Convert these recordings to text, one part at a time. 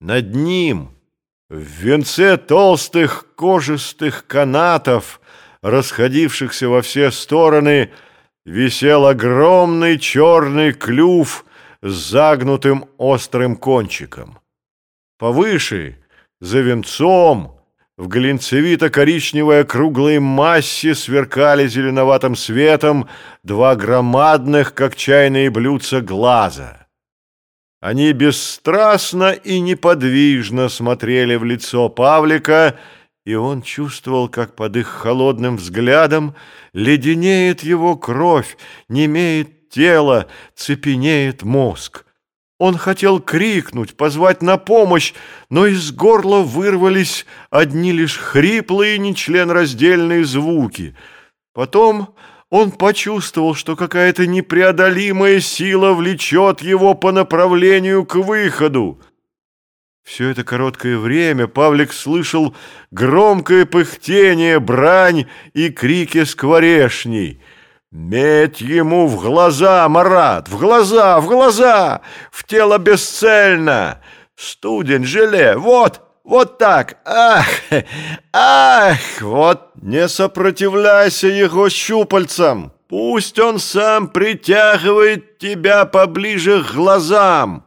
Над ним, в венце толстых кожистых канатов, расходившихся во все стороны, висел огромный черный клюв с загнутым острым кончиком. Повыше, за венцом, в глинцевито-коричневой округлой массе сверкали зеленоватым светом два громадных, как чайные блюдца, глаза. Они бесстрастно и неподвижно смотрели в лицо Павлика, и он чувствовал, как под их холодным взглядом леденеет его кровь, немеет тело, цепенеет мозг. Он хотел крикнуть, позвать на помощь, но из горла вырвались одни лишь хриплые, нечленораздельные звуки. Потом он почувствовал, что какая-то непреодолимая сила влечет его по направлению к выходу. Все это короткое время Павлик слышал громкое пыхтение, брань и крики скворешней — Меть ему в глаза, Марат, в глаза, в глаза, в тело бесцельно. Студень, желе, вот, вот так. Ах, ах, вот не сопротивляйся его щупальцам. Пусть он сам притягивает тебя поближе к глазам.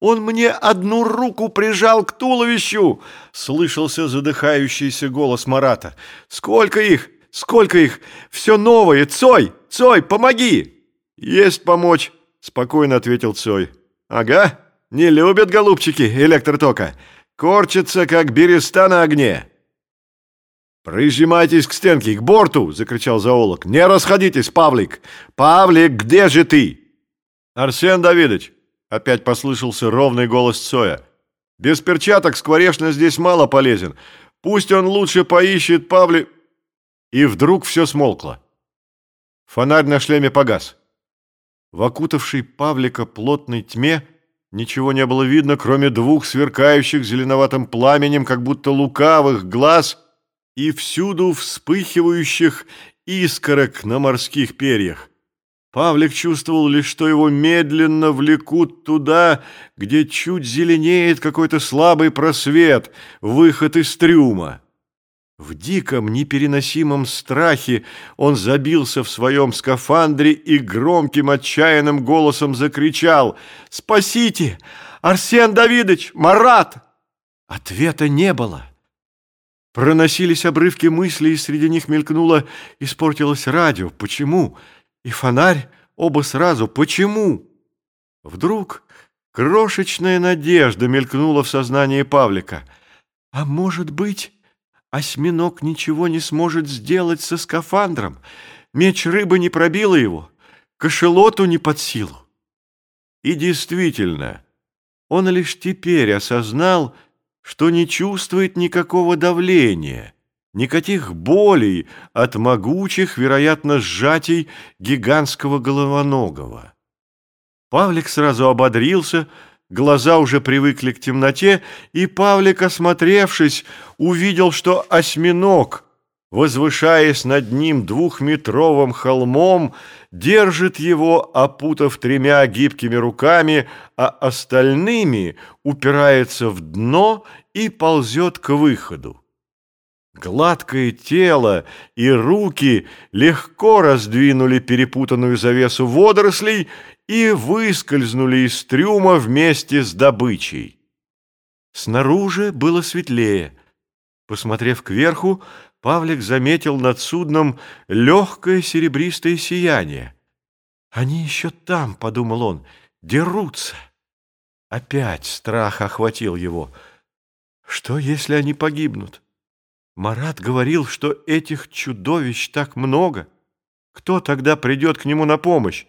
Он мне одну руку прижал к туловищу, слышался задыхающийся голос Марата. Сколько их? Сколько их? Все новое! Цой! Цой, помоги!» «Есть помочь!» – спокойно ответил Цой. «Ага, не любят голубчики электротока. Корчатся, как береста на огне». «Прижимайтесь к стенке, к борту!» – закричал зоолог. «Не расходитесь, Павлик! Павлик, где же ты?» «Арсен Давидович!» – опять послышался ровный голос Цоя. «Без перчаток скворечна здесь мало полезен. Пусть он лучше поищет Павли...» И вдруг все смолкло. Фонарь на шлеме погас. В окутавшей Павлика плотной тьме ничего не было видно, кроме двух сверкающих зеленоватым пламенем, как будто лукавых глаз и всюду вспыхивающих искорок на морских перьях. Павлик чувствовал лишь, что его медленно влекут туда, где чуть зеленеет какой-то слабый просвет, выход из трюма. В диком, непереносимом страхе он забился в своем скафандре и громким отчаянным голосом закричал «Спасите! Арсен Давидович! Марат!» Ответа не было. Проносились обрывки мыслей, и среди них мелькнуло «Испортилось радио. Почему?» И фонарь оба сразу «Почему?» Вдруг крошечная надежда мелькнула в сознании Павлика. «А может быть...» Осьминог ничего не сможет сделать со скафандром. Меч рыбы не пробила его, кошелоту не под силу. И действительно, он лишь теперь осознал, что не чувствует никакого давления, никаких болей от могучих, вероятно, сжатий гигантского головоногого. Павлик сразу ободрился, Глаза уже привыкли к темноте, и Павлик, осмотревшись, увидел, что осьминог, возвышаясь над ним двухметровым холмом, держит его, опутав тремя гибкими руками, а остальными упирается в дно и ползет к выходу. Гладкое тело и руки легко раздвинули перепутанную завесу водорослей и выскользнули из трюма вместе с добычей. Снаружи было светлее. Посмотрев кверху, Павлик заметил над судном легкое серебристое сияние. «Они еще там», — подумал он, — «дерутся». Опять страх охватил его. «Что, если они погибнут?» Марат говорил, что этих чудовищ так много. Кто тогда придет к нему на помощь?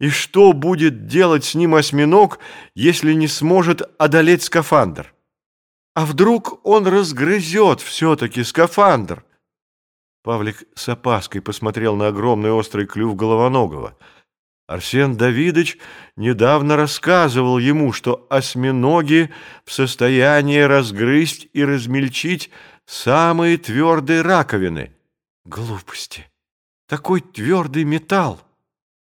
И что будет делать с ним осьминог, если не сможет одолеть скафандр? А вдруг он разгрызет все-таки скафандр? Павлик с опаской посмотрел на огромный острый клюв головоногого. Арсен Давидович недавно рассказывал ему, что осьминоги в состоянии разгрызть и размельчить самые твердые раковины. Глупости! Такой твердый металл!